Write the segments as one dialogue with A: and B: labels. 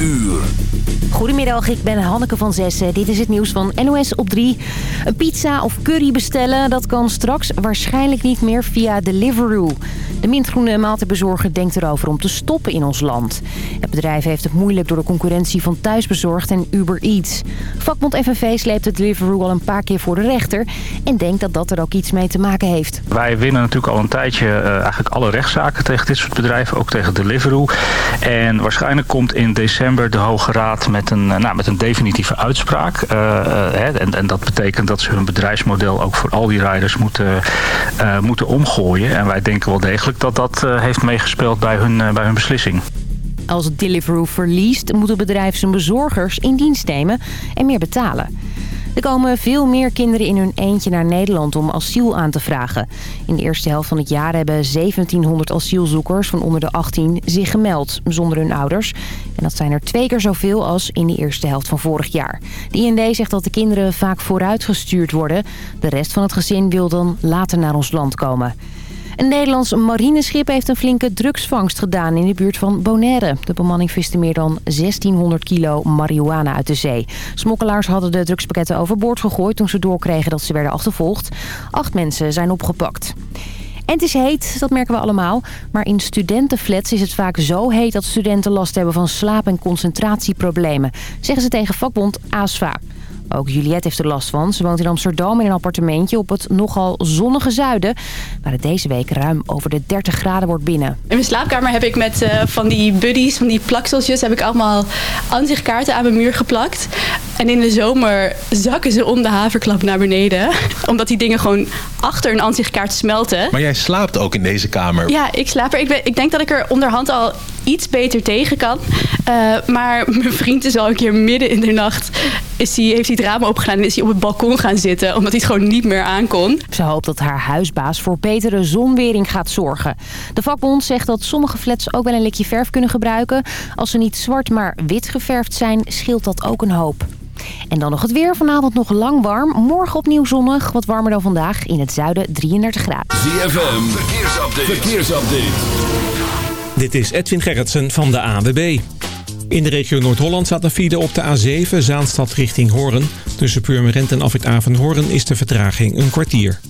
A: uur.
B: Goedemiddag, ik ben Hanneke van Zessen. Dit is het nieuws van NOS op 3. Een pizza of curry bestellen, dat kan straks waarschijnlijk niet meer via Deliveroo. De mintgroene maaltijdbezorger denkt erover om te stoppen in ons land. Het bedrijf heeft het moeilijk door de concurrentie van Thuisbezorgd en Uber Eats. Vakbond FNV sleept het Deliveroo al een paar keer voor de rechter... en denkt dat dat er ook iets mee te maken heeft.
C: Wij winnen natuurlijk al een tijdje uh, eigenlijk alle rechtszaken tegen dit soort bedrijven, ook tegen Deliveroo. En waarschijnlijk komt in december de Hoge Raad met een, nou, met een definitieve uitspraak. Uh, hè, en, en, dat betekent dat ze hun bedrijfsmodel ook voor al die rijders moeten, moeten omgooien. En wij denken wel degelijk dat dat heeft meegespeeld bij hun, bij hun beslissing.
B: Als Deliveroo verliest, moet het bedrijf zijn bezorgers in dienst nemen en meer betalen. Er komen veel meer kinderen in hun eentje naar Nederland om asiel aan te vragen. In de eerste helft van het jaar hebben 1700 asielzoekers van onder de 18 zich gemeld, zonder hun ouders. En dat zijn er twee keer zoveel als in de eerste helft van vorig jaar. De IND zegt dat de kinderen vaak vooruitgestuurd worden. De rest van het gezin wil dan later naar ons land komen. Een Nederlands marineschip heeft een flinke drugsvangst gedaan in de buurt van Bonaire. De bemanning viste meer dan 1600 kilo marihuana uit de zee. Smokkelaars hadden de drugspakketten overboord gegooid toen ze doorkregen dat ze werden achtervolgd. Acht mensen zijn opgepakt. En het is heet, dat merken we allemaal. Maar in studentenflats is het vaak zo heet dat studenten last hebben van slaap- en concentratieproblemen. Zeggen ze tegen vakbond ASFA. Ook Juliette heeft er last van. Ze woont in Amsterdam in een appartementje op het nogal zonnige zuiden... waar het deze week ruim over de 30 graden wordt binnen. In
D: mijn slaapkamer heb ik met uh, van die buddies, van die plakseltjes... heb ik allemaal aanzichtkaarten aan mijn muur geplakt. En in de zomer zakken ze om de haverklap naar beneden. Omdat die dingen gewoon achter een aanzichtkaart smelten.
E: Maar jij slaapt ook in deze kamer?
D: Ja, ik slaap er. Ik, ben, ik denk dat ik er onderhand al iets beter tegen kan. Uh, maar mijn vriend is al een keer midden in de nacht... Is hij, heeft hij het raam opengedaan en is hij op het balkon gaan zitten... omdat hij het gewoon niet meer aankon.
B: Ze hoopt dat haar huisbaas voor betere zonwering gaat zorgen. De vakbond zegt dat sommige flats ook wel een likje verf kunnen gebruiken. Als ze niet zwart maar wit geverfd zijn, scheelt dat ook een hoop. En dan nog het weer. Vanavond nog lang warm. Morgen opnieuw zonnig. Wat warmer dan vandaag. In het zuiden 33 graden.
A: ZFM. Verkeersupdate. Verkeersupdate.
F: Dit is Edwin Gerritsen van de ANWB. In de regio Noord-Holland staat een file op de A7 Zaanstad richting Hoorn. Tussen Purmerend en Afrit Hoorn is de vertraging een kwartier.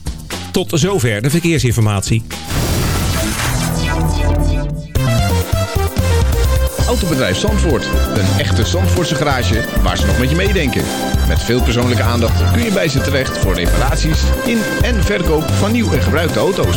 F: Tot zover de verkeersinformatie.
G: Autobedrijf Zandvoort. Een echte Zandvoortse garage waar ze nog met je meedenken. Met veel persoonlijke aandacht kun je bij ze terecht voor reparaties in en verkoop van nieuw en gebruikte auto's.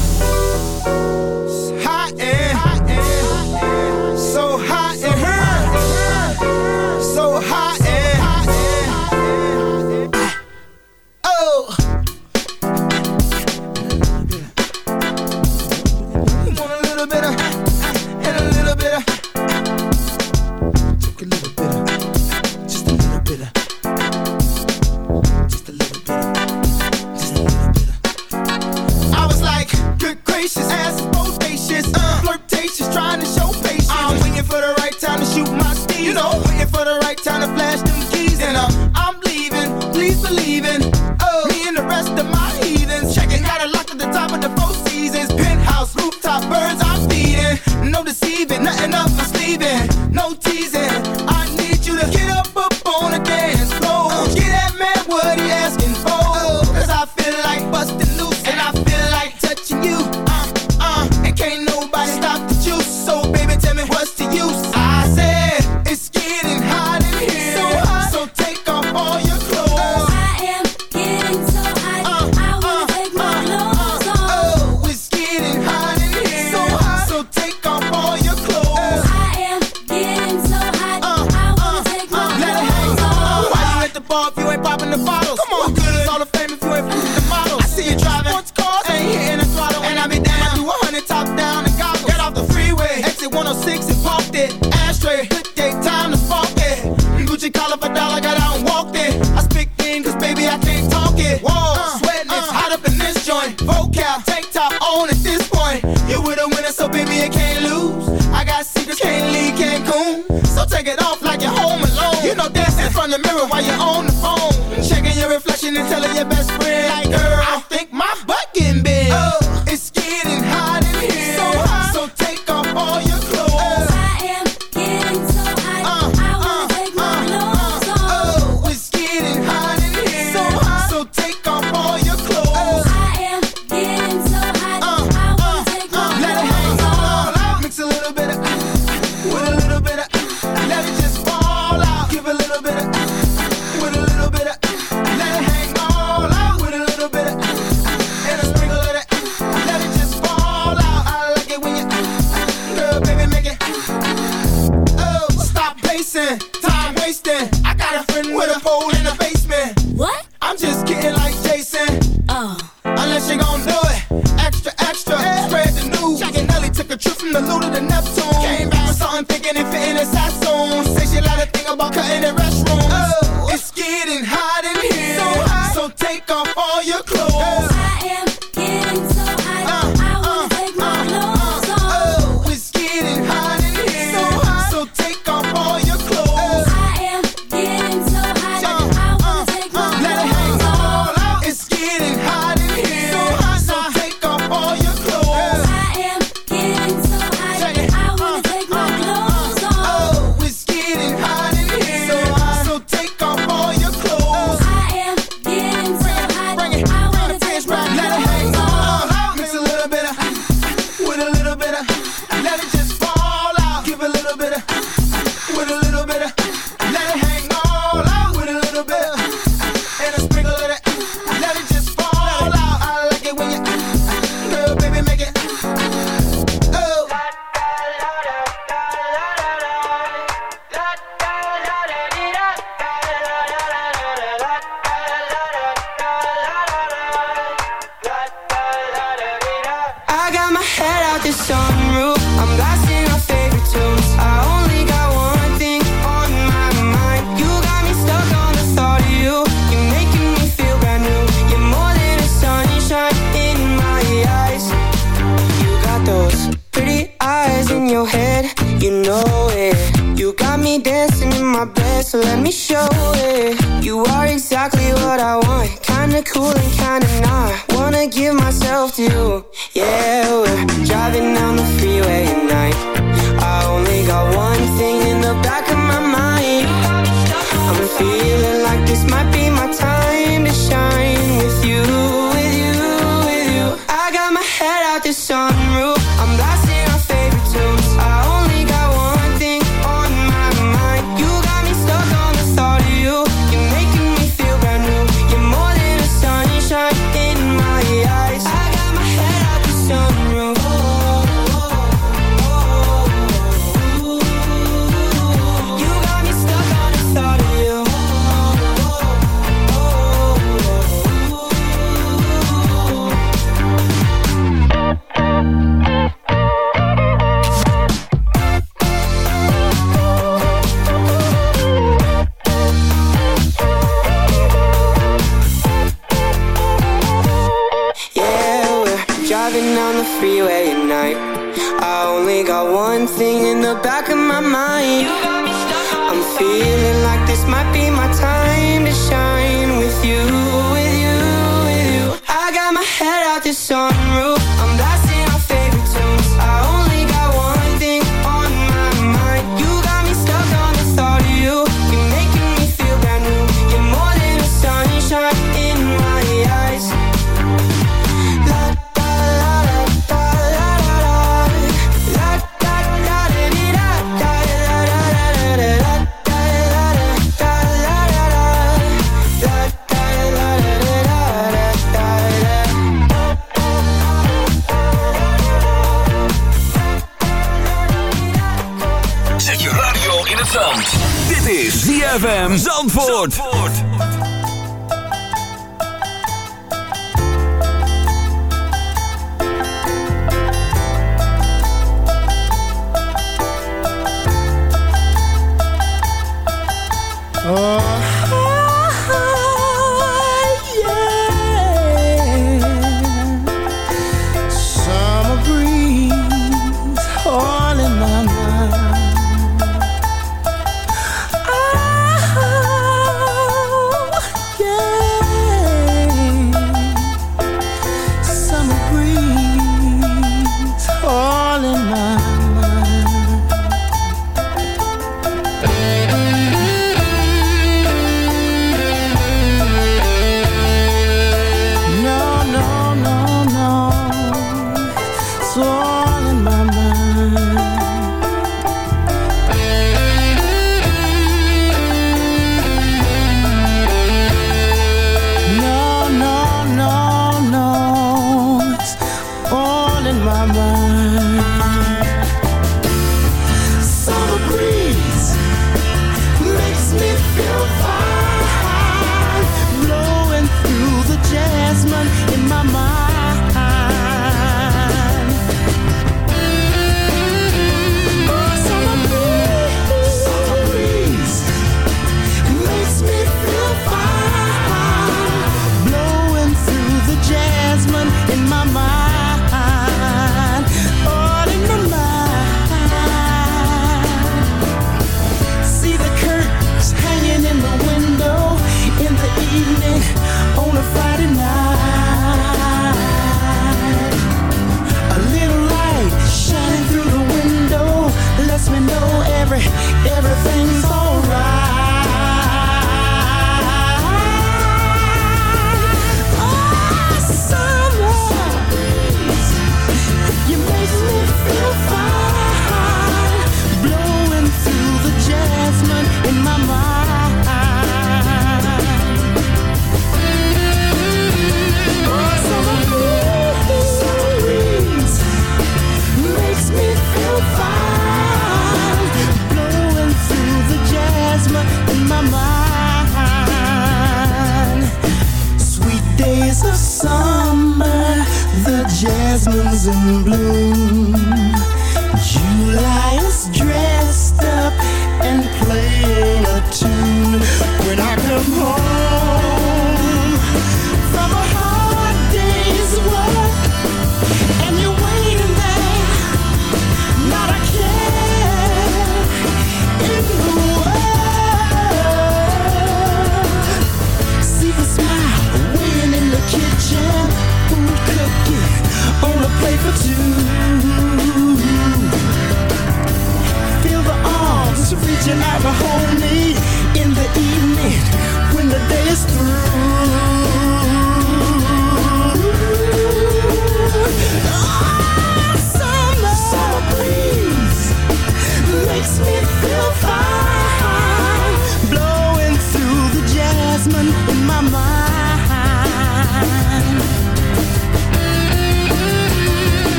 H: ZFM Zandvoort.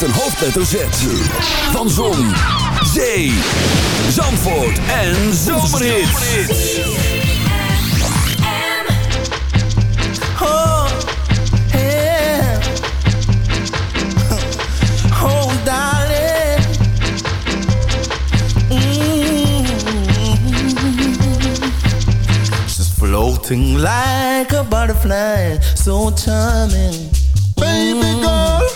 I: met een hoofdletter Z. Van Zon, Zee, Zandvoort en Zomerhits. Oh, yeah. Oh, mm.
J: floating like a butterfly, so charming. Baby girl.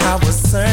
J: I was saying.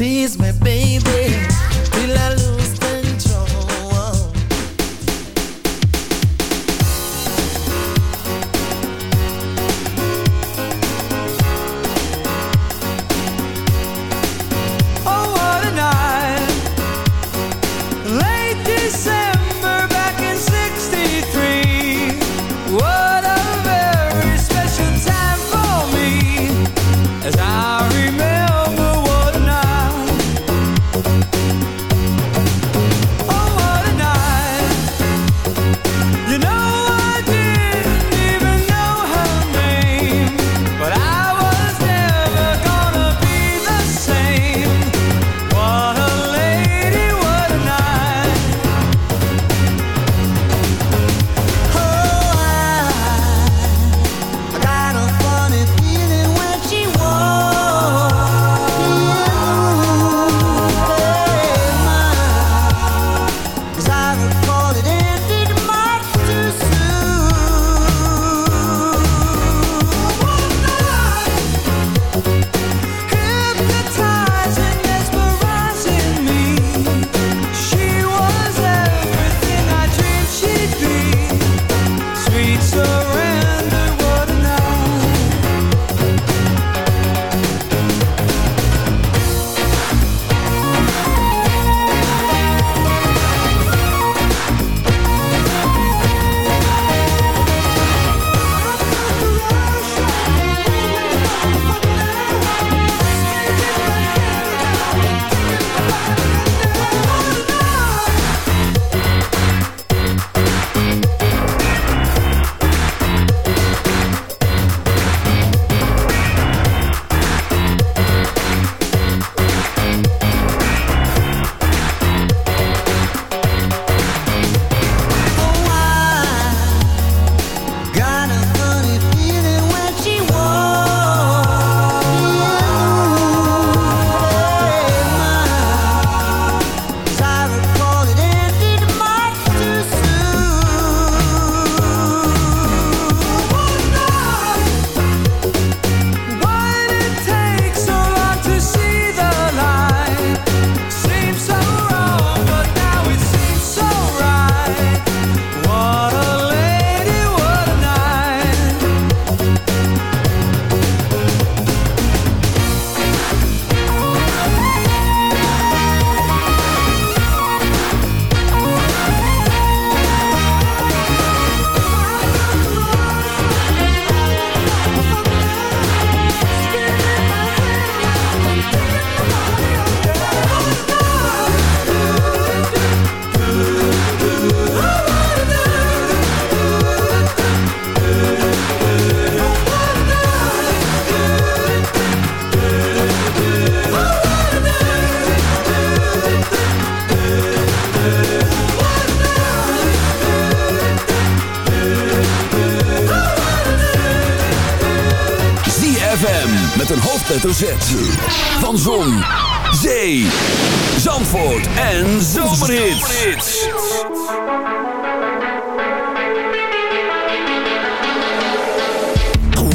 J: tease
A: man.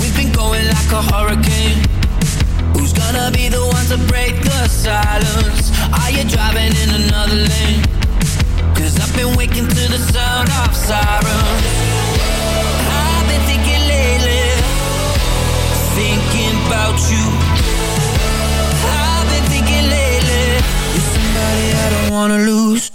K: We've been going like a hurricane. Who's gonna be the to break the silence? Are you driving in another lane? I've been waking to the sound of sirens. I've been thinking lately, thinking about you. I don't wanna lose.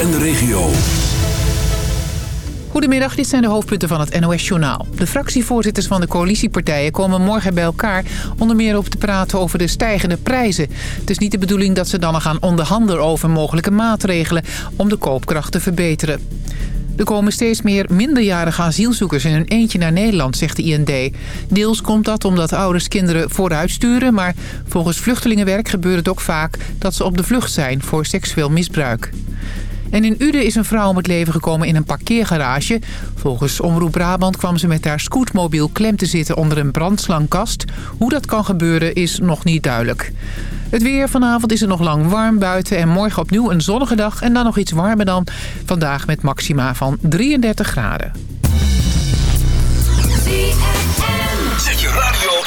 I: En de regio.
L: Goedemiddag, dit zijn de hoofdpunten van het NOS-journaal. De fractievoorzitters van de coalitiepartijen komen morgen bij elkaar... onder meer om te praten over de stijgende prijzen. Het is niet de bedoeling dat ze dan gaan onderhandelen over mogelijke maatregelen... om de koopkracht te verbeteren. Er komen steeds meer minderjarige asielzoekers in hun eentje naar Nederland, zegt de IND. Deels komt dat omdat ouders kinderen vooruit sturen... maar volgens Vluchtelingenwerk gebeurt het ook vaak dat ze op de vlucht zijn voor seksueel misbruik. En in Uden is een vrouw om het leven gekomen in een parkeergarage. Volgens Omroep Brabant kwam ze met haar scootmobiel klem te zitten onder een brandslangkast. Hoe dat kan gebeuren is nog niet duidelijk. Het weer vanavond is het nog lang warm buiten en morgen opnieuw een zonnige dag en dan nog iets warmer dan vandaag met maxima van 33 graden.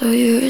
M: So you're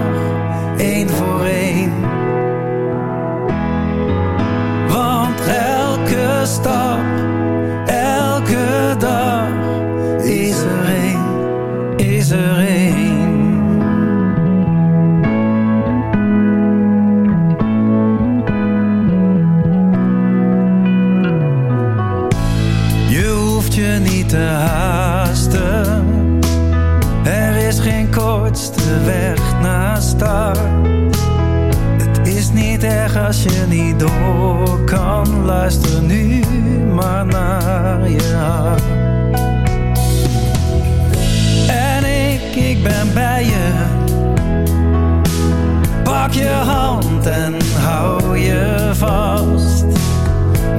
N: pak je hand en hou je vast.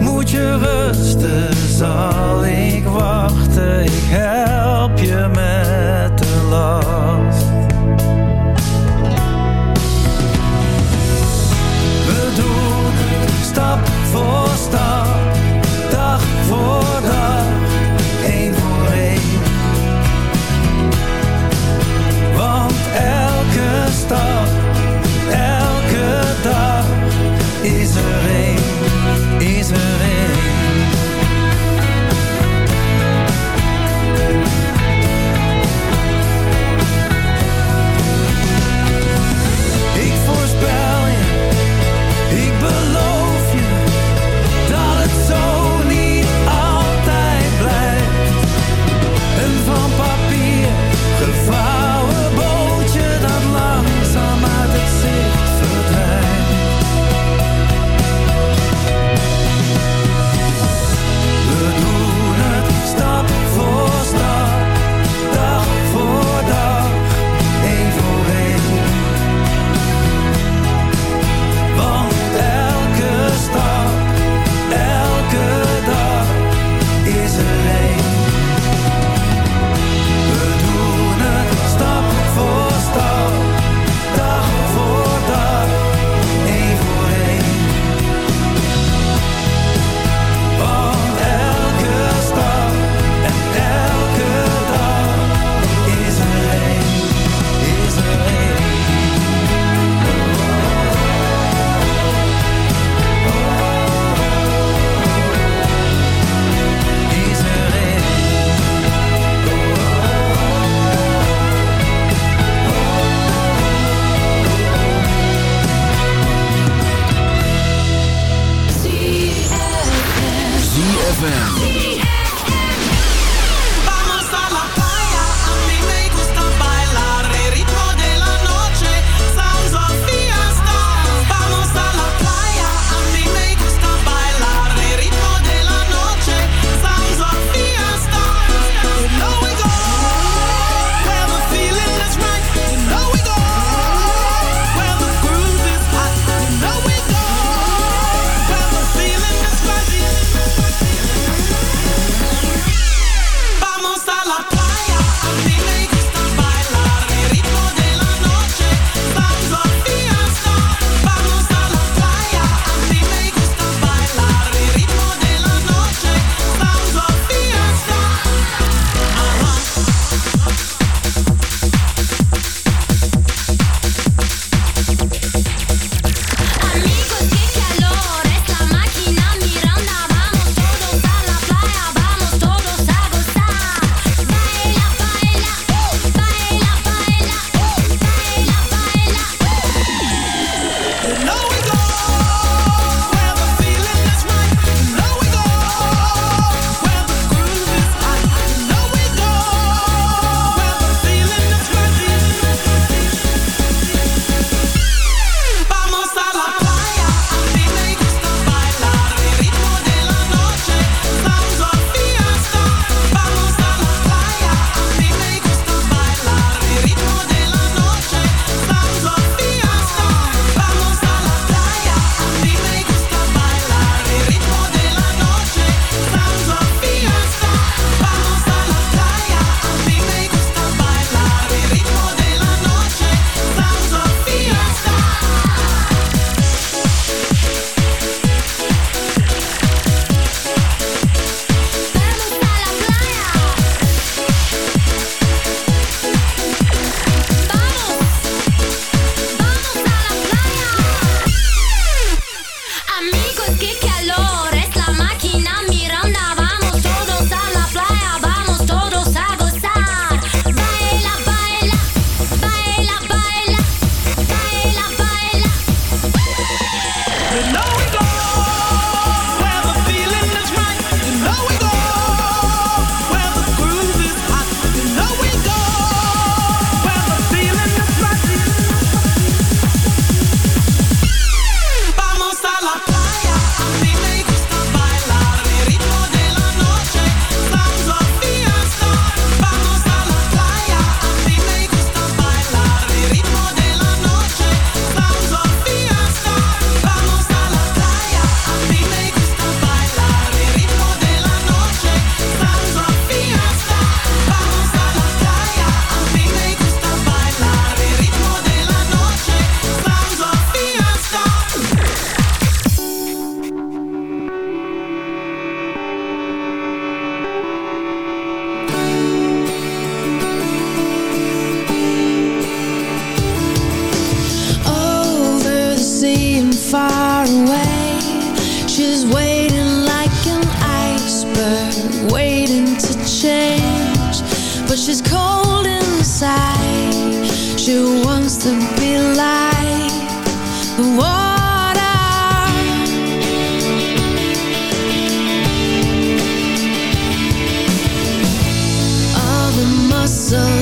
N: Moet je rusten, zal.
O: but she's cold inside. She wants to be like the water. All the muscles